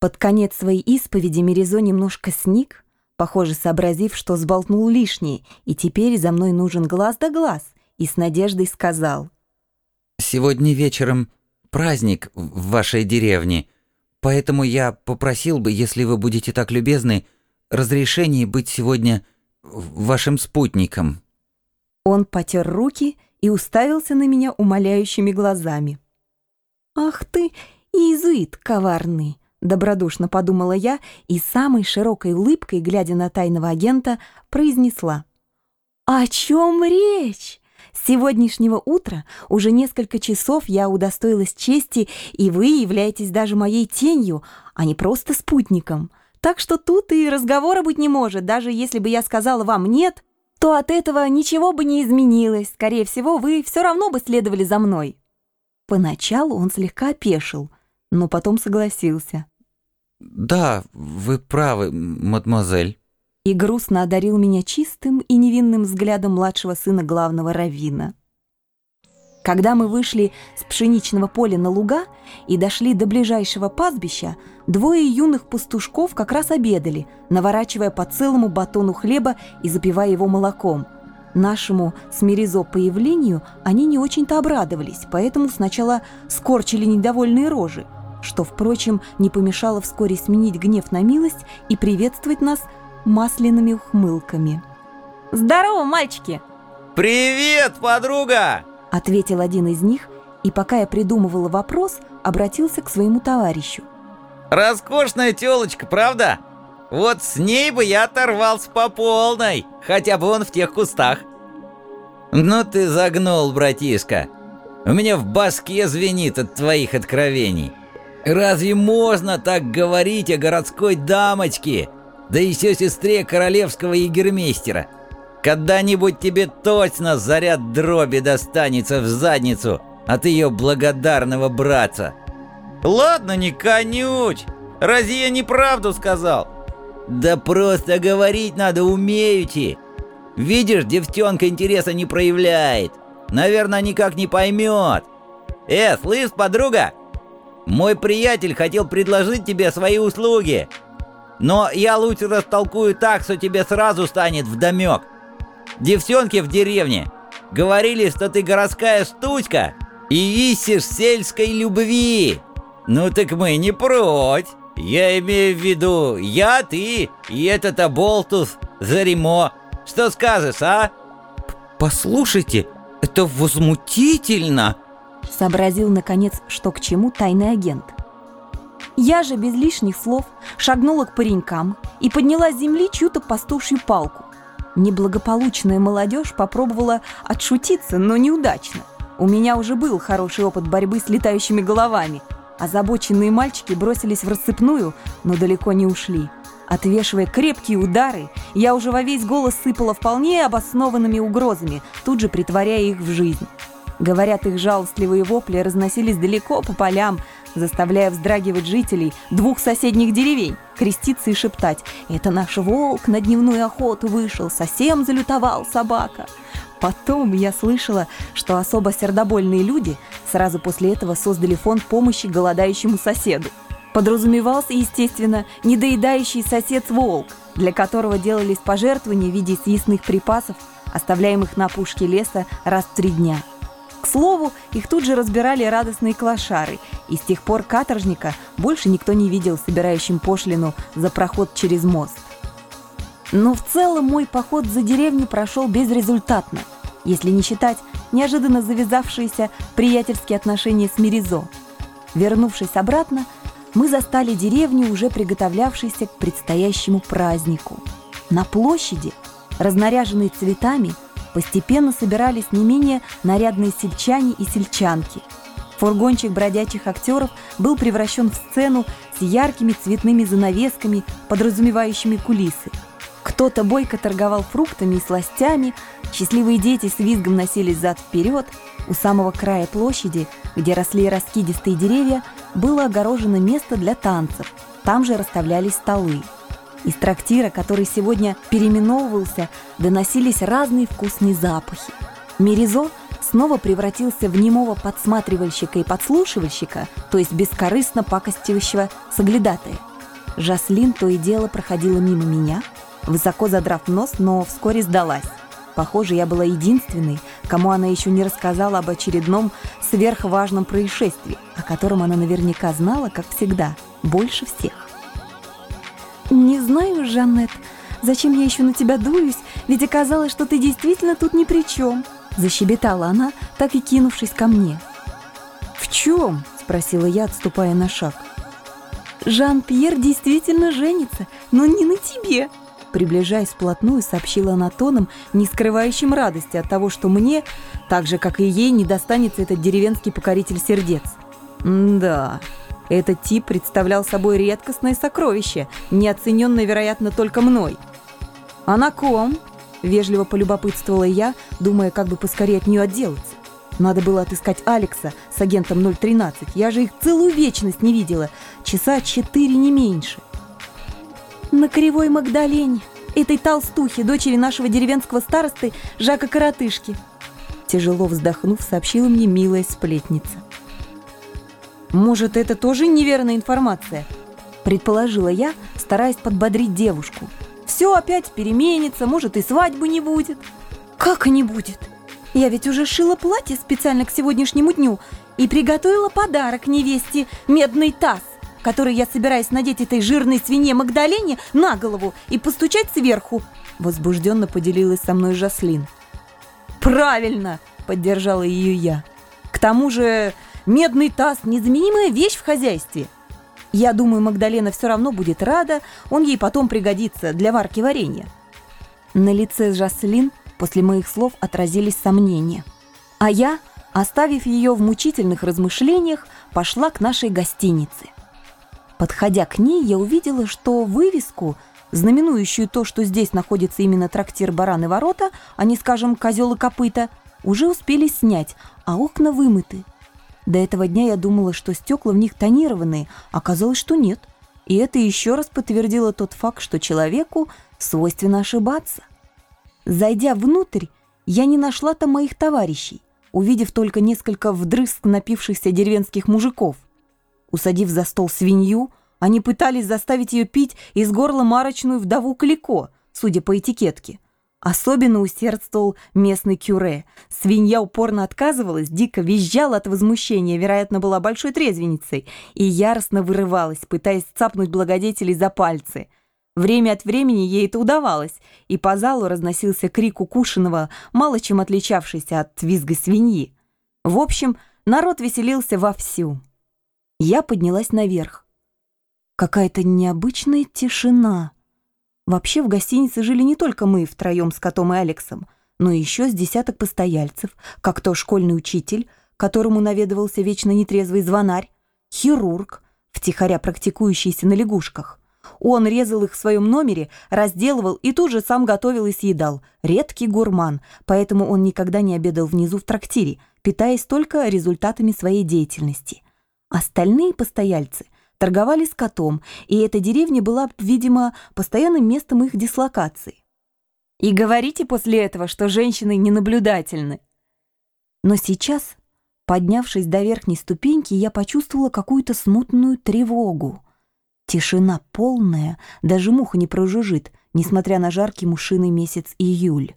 Под конец своей исповеди Меризо немножко сник, похоже, сообразив, что сболтнул лишнее, и теперь за мной нужен глаз да глаз, и с надеждой сказал. «Сегодня вечером праздник в вашей деревне, поэтому я попросил бы, если вы будете так любезны, разрешение быть сегодня вашим спутником». Он потер руки и уставился на меня умоляющими глазами. «Ах ты, иезуит коварный!» Добродушно подумала я и самой широкой улыбкой, глядя на тайного агента, произнесла. «О чем речь? С сегодняшнего утра уже несколько часов я удостоилась чести, и вы являетесь даже моей тенью, а не просто спутником. Так что тут и разговора быть не может, даже если бы я сказала вам «нет», то от этого ничего бы не изменилось. Скорее всего, вы все равно бы следовали за мной». Поначалу он слегка опешил, но потом согласился. «Да, вы правы, мадемуазель». И грустно одарил меня чистым и невинным взглядом младшего сына главного раввина. Когда мы вышли с пшеничного поля на луга и дошли до ближайшего пастбища, двое юных пастушков как раз обедали, наворачивая по целому батону хлеба и запивая его молоком. Нашему с Меризо появлению они не очень-то обрадовались, поэтому сначала скорчили недовольные рожи – что, впрочем, не помешало вскоре сменить гнев на милость и приветствовать нас масляными ухмылками. «Здорово, мальчики!» «Привет, подруга!» — ответил один из них, и пока я придумывала вопрос, обратился к своему товарищу. «Роскошная телочка, правда? Вот с ней бы я оторвался по полной, хотя бы он в тех кустах». «Ну ты загнул, братишка. У меня в баске звенит от твоих откровений». Разве можно так говорить о городской дамочке, да еще сестре королевского егермейстера? Когда-нибудь тебе точно заряд дроби достанется в задницу от ее благодарного братца. Ладно, не конючь. Разве я неправду сказал? Да просто говорить надо умеючи. Видишь, девчонка интереса не проявляет. Наверное, никак не поймет. Э, слышь, подруга, мой приятель хотел предложить тебе свои услуги. Но я лучше растолкую так, что тебе сразу станет вдомек. Девчонки в деревне говорили, что ты городская штучка и ищешь сельской любви. Ну так мы не прочь. Я имею в виду, я, ты и этот оболтус Заримо. Что скажешь, а? Послушайте, это возмутительно. Сообразил, наконец, что к чему тайный агент. Я же без лишних слов шагнула к паренькам и подняла с земли чью-то пастушью палку. Неблагополучная молодежь попробовала отшутиться, но неудачно. У меня уже был хороший опыт борьбы с летающими головами. Озабоченные мальчики бросились в рассыпную, но далеко не ушли. Отвешивая крепкие удары, я уже во весь голос сыпала вполне обоснованными угрозами, тут же притворяя их в жизнь. Говорят, их жалостливые вопли разносились далеко по полям, заставляя вздрагивать жителей двух соседних деревень, креститься и шептать «Это наш волк на дневную охоту вышел, совсем залютовал собака». Потом я слышала, что особо сердобольные люди сразу после этого создали фонд помощи голодающему соседу. Подразумевался, естественно, недоедающий сосед-волк, для которого делались пожертвования в виде съестных припасов, оставляемых на пушке леса раз в три дня – к слову, их тут же разбирали радостные клошары, и с тех пор каторжника больше никто не видел собирающим пошлину за проход через мост. Но в целом мой поход за деревню прошел безрезультатно, если не считать неожиданно завязавшиеся приятельские отношения с Миризо. Вернувшись обратно, мы застали деревню, уже приготовлявшейся к предстоящему празднику. На площади, разнаряженной цветами, постепенно собирались не менее нарядные сельчане и сельчанки. Фургончик бродячих актеров был превращен в сцену с яркими цветными занавесками, подразумевающими кулисы. Кто-то бойко торговал фруктами и сластями, счастливые дети с визгом носились зад-вперед. У самого края площади, где росли раскидистые деревья, было огорожено место для танцев. Там же расставлялись столы. Из трактира, который сегодня переименовывался, доносились разные вкусные запахи. Меризо снова превратился в немого подсматривальщика и подслушивальщика, то есть бескорыстно пакостивающего соглядатая. Жаслин то и дело проходила мимо меня, высоко задрав нос, но вскоре сдалась. Похоже, я была единственной, кому она еще не рассказала об очередном сверхважном происшествии, о котором она наверняка знала, как всегда, больше всех. «Не знаю, Жаннет, зачем я еще на тебя дуюсь, ведь оказалось, что ты действительно тут ни при чем», защебетала она, так и кинувшись ко мне. «В чем?» – спросила я, отступая на шаг. «Жан-Пьер действительно женится, но не на тебе», Приближаясь вплотную, сообщила она тоном, не скрывающим радости от того, что мне, так же, как и ей, не достанется этот деревенский покоритель сердец. Да, этот тип представлял собой редкостное сокровище, неоцененное, вероятно, только мной. «А на ком?» – вежливо полюбопытствовала я, думая, как бы поскорее от нее отделаться. Надо было отыскать Алекса с агентом 013. Я же их целую вечность не видела. Часа четыре не меньше. На Кривой Магдалене, этой толстухе, дочери нашего деревенского старосты Жака Коротышки. Тяжело вздохнув, сообщила мне милая сплетница. «Может, это тоже неверная информация?» Предположила я, стараясь подбодрить девушку. «Все опять переменится, может, и свадьбы не будет». «Как не будет? Я ведь уже шила платье специально к сегодняшнему дню и приготовила подарок невесте – медный таз который я собираюсь надеть этой жирной свинье Магдалене на голову и постучать сверху», — возбужденно поделилась со мной Жаслин. «Правильно!» — поддержала ее я. «К тому же медный таз — незаменимая вещь в хозяйстве. Я думаю, Магдалена все равно будет рада, он ей потом пригодится для варки варенья». На лице Жаслин после моих слов отразились сомнения. А я, оставив ее в мучительных размышлениях, пошла к нашей гостинице — Подходя к ней, я увидела, что вывеску, знаменующую то, что здесь находится именно трактир «Бараны ворота», а не, скажем, «Козел и копыта», уже успели снять, а окна вымыты. До этого дня я думала, что стекла в них тонированные, оказалось, что нет. И это еще раз подтвердило тот факт, что человеку свойственно ошибаться. Зайдя внутрь, я не нашла там моих товарищей, увидев только несколько вдрызг напившихся деревенских мужиков – Усадив за стол свинью, они пытались заставить ее пить из горла марочную вдову Клико, судя по этикетке. Особенно усердствовал местный кюре. Свинья упорно отказывалась, дико визжала от возмущения, вероятно, была большой трезвенницей, и яростно вырывалась, пытаясь цапнуть благодетелей за пальцы. Время от времени ей это удавалось, и по залу разносился крик укушенного, мало чем отличавшийся от визга свиньи. В общем, народ веселился вовсю. Я поднялась наверх. Какая-то необычная тишина. Вообще в гостинице жили не только мы втроем с котом и Алексом, но еще с десяток постояльцев, как то школьный учитель, которому наведывался вечно нетрезвый звонарь, хирург, втихаря практикующийся на лягушках. Он резал их в своем номере, разделывал и тут же сам готовил и съедал. Редкий гурман, поэтому он никогда не обедал внизу в трактире, питаясь только результатами своей деятельности – Остальные постояльцы торговали с котом, и эта деревня была, видимо, постоянным местом их дислокации. И говорите после этого, что женщины ненаблюдательны. Но сейчас, поднявшись до верхней ступеньки, я почувствовала какую-то смутную тревогу. Тишина полная, даже муха не прожужжит, несмотря на жаркий мушиный месяц июль.